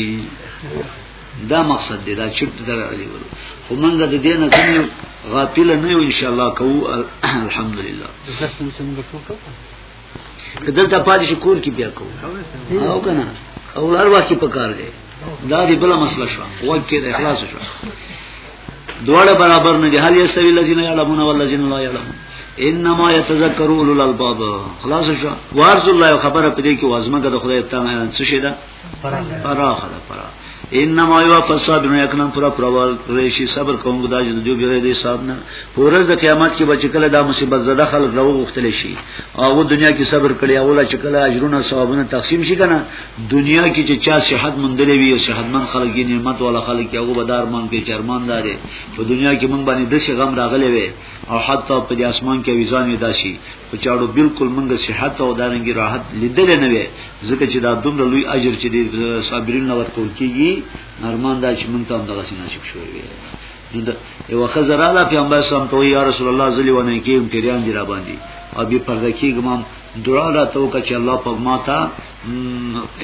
دا مقصد دی دا چټ در علی ورو خو موږ د دې نه څنګه غافل نه یو ان شاء الله کوو الحمدلله دلته پاتې شي کور کې بیا کو او کنه او هر وخت په کار دی دا دی بل مسله شو وخت کې اخلاص شو دواړه برابر نه دي هل یستوی الذین یعلمون والذین لا یعلمون انما یتذکروا اولو الالباب خلاص شو وارز الله خبره پدې کې وازمګه د خدای تعالی څه شي ده پراخه ده پراخه انما یو فساد نه یکنن پر پرول ریشي صبر کوم دا چې جو به دې صاحب نه پورز د قیامت کې بچ کله دا مصیبت زده خلک راو غختل شي او دنیا کې صبر کړي او لا چې کله اجرونه ثوابونه تقسیم شي کنه دنیا کې چې چا صحت مندلې وي او صحتمن خلک یې نعمت والا خلک یې هغه بدار مان کې چرمان داري په دنیا کې مونږ باندې د شي غم راغلي وي او حتی په اسمان کې ویزان یې داسي په چاړو بالکل موږ صحت او دارنګي راحت لیدل نه وي ځکه چې دا دومره لوی اجر چې د صابرین نور کول کیږي نرمان دا چې موږ ته هم دغه نصیب شوی وي نو دا یو خزر الله پیغمبر سم ته یا رسول الله زلی ونه کیم پیران دی را باندې او به پرده کیږم دعا را ته وکړه چې الله په ما ته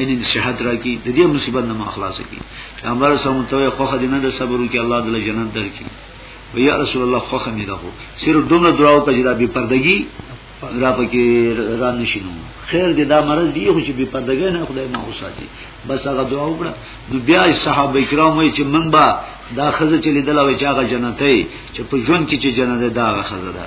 ان صحت راکړي د دې مصیبت نه ما خلاص کړي پیغمبر سم ته خو خدینه د صبر وکړي الله د جنت درکړي یا رسول الله خو خمه ده صرف دومره دراو کجې دا بي پردګي را پکې را نشینو خیر دې دا مرض دی خو چې بي پردګي نه خدای ما وساتي بس هغه دعا وکړه نو بیا صحابه کرام وایي چې من با دا خزه چې لیدل او چې هغه جنته چې په ژوند کې چې جنته دا هغه خزه ده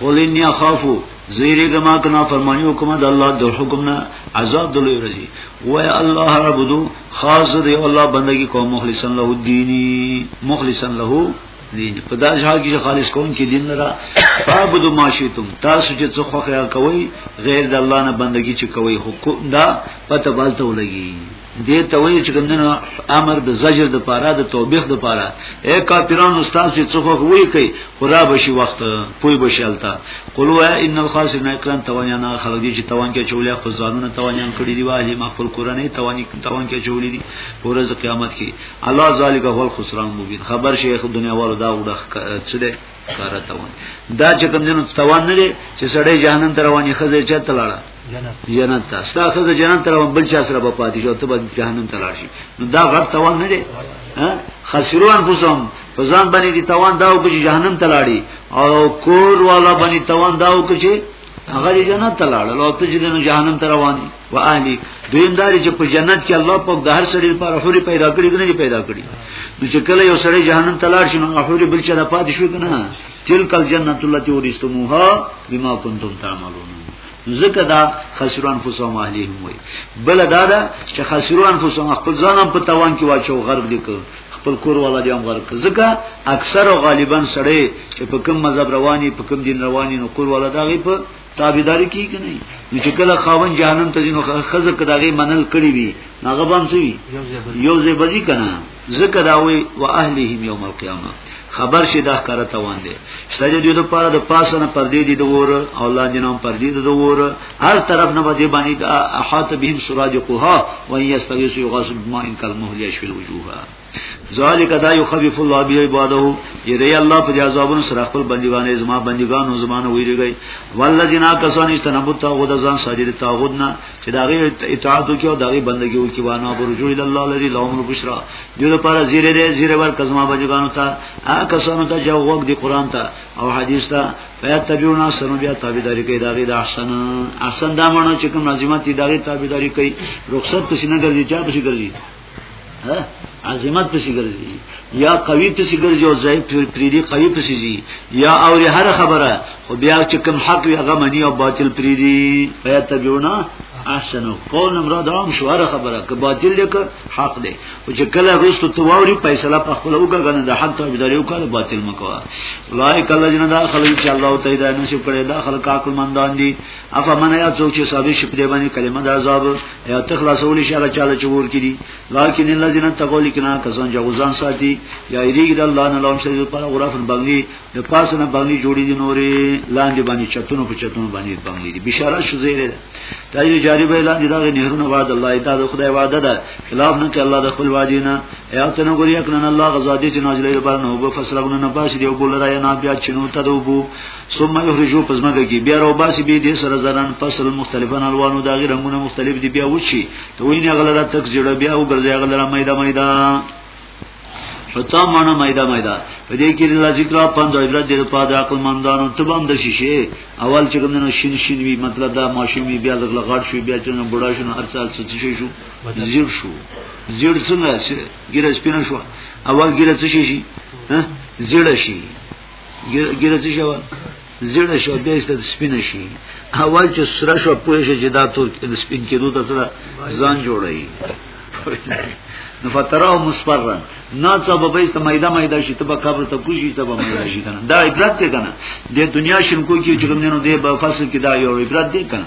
قول انی اخافو زیره گما کنا فرمانی حکم د الله د حکم نه عذاب دلی رسی و الله عبدو خاص دی الله بندگی کو مخلصن له دینی مخلصن له دین په دا حال کې خالص کون کې دین را فعبد ما شئتم تاسو چې څه خوخه کوي غیر د الله نه بندگی چې کوي حکم دا پته بالته ولګي دې ته وایي چې ګندنه امر د زجر د پاره د توبېخ د پاره اے کافرانو استاد چې څوخه وی کوي خدا بشي وخت پوي بشي التا قلوا ان الخاسرین اکران توانیا نه خلک چې توان کې چولې خو ځانونه توانیان کړی دی واهي ما خپل کورنۍ توانی توان کې چولې دي پورز قیامت کې الله ذالک هو الخسران مبین خبر شیخ دنیا والو دا وډه څه ده کار توان دا چې کوم جن توان نه لري چې سړی جهنم ته رواني خزه چته لاړه جنت ته ستا خزه جنت ته بل چا سره په پاتې شو ته به جهنم ته راشي نو دا غر توان نه دی خسروان پوسم په ځان باندې دي توان دا او چې جهنم ته لاړي او کور والا باندې توان دا او چې هغه جنت ته لاړ او ته چې د جهنم ته رواني و اهلي دویم دا چې په جنت کې الله په د هر سړي لپاره حوري پیدا کړی کنه پیدا کړی نو چې کله یو سړی جهنم ته لاړ شي نو حوري بل چا د پاتې شو کنه تلکل جنت الله ته ورستموها بما کنتم تعملون ځکه دا خسرو انفسهم اهلیهم وي بل دا دا چې خسرو انفسهم خپل ځان هم په توان کې واچو غرق دي کړ خپل کور والا دي هم غرق ځکه اکثر او غالبا سړی چې په کوم مذهب رواني په کوم دین رواني نو کور والا دا غي په تابعداري کوي کنه نو چې کله خاون جهنم ته ځینو خزه کداغي منل کړی وي هغه باندې یو ځای بځی کنه ذکر داوی و اهلهم یوم القیامه خبر شي دا کار ته وان دي شته دوی لپاره د پاسه نه پردې دي د ور او الله جنوم پردې د ور هر طرف نه باندې باندې د احاط بهم سراج قها و یستغیث یغاث بما ان کل مهل یشفی الوجوه ذالک دا یخفف الله به عباده یری الله په عذابونو سره خپل بندګانې زما بندګانو زمانه ویریږي والذین کسان استنبط تاغوت ځان ساجد تاغوت نه چې دا غي اطاعت وکي او دا غي بندگی وکي وانا برجو الى الله الذي له امر بشرا دې لپاره زیره دې زیره ور کزما بجګانو ته آ کسانو ته جو وګ دي قران ته او حدیث ته فیات تبیونا سنو بیا تابیداری کوي دا غي د احسن احسن دا مانو چې کوم لازمه دي دا غي تابیداری کوي رخصت پسې نه ګرځي چا پسې ګرځي عظمت پسې ګرځي یا قوی پسې ګرځي او ضعیف پریدي قوی پسې ځي یا او هر خبره خو بیا چې کوم حق وي هغه مني او باطل پریدي بیا تبعونا احسنو قول مراد عام شو هر خبره که باطل دی که حق دی او چې کله رسو تو ووري فیصله په خپل وکړنه د حق تابعداري وکړه باطل مکو لای کله جن داخله چې الله تعالی نشي کړی داخله کاکل مندان دي افا من یا څوک چې ثابت شي په دې باندې کلمه د عذاب یا تخلاصول شي هغه چاله چې ور کړي لکن الذين تقوا لكنا کسان چې غزان ساتي یا ایریګ د الله نه لوم شي په غرافن باندې د پاسه نه باندې جوړې دي نورې لاندې باندې چتونو په چتونو باندې باندې دي بشاره شو زیره تاجر جاری به لاندې دا نهرونه وعد الله ایتا د خدای وعده ده خلاف نه کې الله د خپل وعده نه یا تنه ګوري کنه الله غزا دي چې نازلې بر نه وب فصلونه نه باش دی وبول را نه بیا چنو تدوبو ثم یخرجو پس مګه کی بیا رو باسی بی دې سره زران فصل مختلفن الوانو دا غیر رنگونه مختلف دي بیا وشي ته ویني غلره تک جوړ بیا وګرځي غلره مېدا مېدا حتا معنا مېدا مېدا په دې کې الله ذکر او پند عبرت دې په د عقل مندانو تبم د شیشه اول چې کوم نو شین شین وی مطلب دا ماشوم وی بیا لګل غړ شو بیا چې نو بډا شو نو هر څه څه شي شو زیر شو زیر څنګه چې ګیره سپینه شو اول ګیره څه شي ها زیړ شي ګیره څه شو زړه شو بیا ست سپین شي اول چې سره شو پوه شي چې دا تو سپین کېدو ته سره ځان جوړي نو فتره مصفرا نه څه به بیست مایده مایده شي ته به قبر ته کوشي ته به مایده شي کنه دا عبرت دی کنه د دنیا شرکو کې چې کوم نه دی په فصل کې دا یو عبرت دی کنه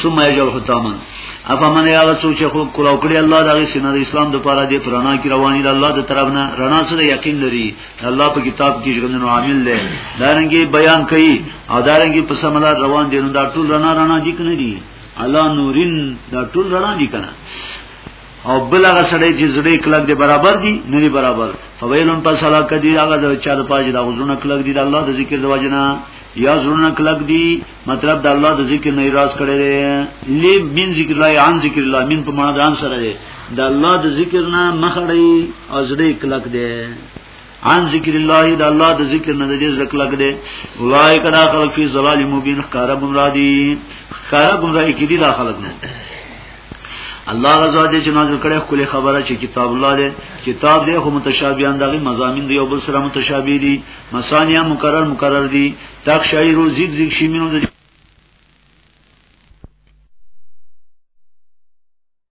ثم یجل ختامن افا من یا الله څوک چې خو کلاو کړی الله دغه سینه د اسلام د پاره دی پرانا کی رواني د الله د طرف نه رڼا سره یقین لري الله په کتاب کې ژوندنو عامل دی دارنګي بیان کوي او دارنګي په سملار روان دي نو دا ټول رڼا رڼا دي کنه دي الله نورین دا ټول رڼا دي کنه او بل هغه سړی چې زړه کلک دی برابر دی نه دی برابر فویلن پس هلاک دی هغه د چا د پاج د غزونه کلک دی د الله د ذکر د وجنه یا زړه کلک دی مطلب د الله د ذکر نه راز کړي دی لی من ذکر الله عن ذکر الله من په معنا ځان سره دی د الله د ذکر نه مخړی او زړه کلک دی عن ذکر الله دا الله د ذکر نه دې ذکر لګ دې اولای کدا خلق فی ظلال مبین خکارا گمراه دي خکارا گمراه کې دي دا خلق نه الله رضا دې چې نازل کړي خپل خبره چې کتاب الله دې کتاب دې خو متشابهان دغه مزامین دی او بل سره متشابه دي مسانیا مکرر مکرر دي تک شاعر او ذکر ذکر شي مینو